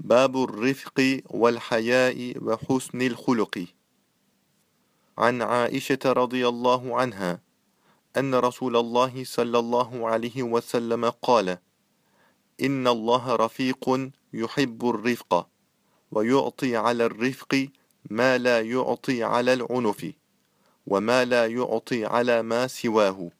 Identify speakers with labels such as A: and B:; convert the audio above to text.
A: باب الرفق والحياء وحسن الخلق. عن عائشة رضي الله عنها أن رسول الله صلى الله عليه وسلم قال إن الله رفيق يحب الرفق ويعطي على الرفق ما لا يعطي على العنف وما لا يعطي على ما سواه.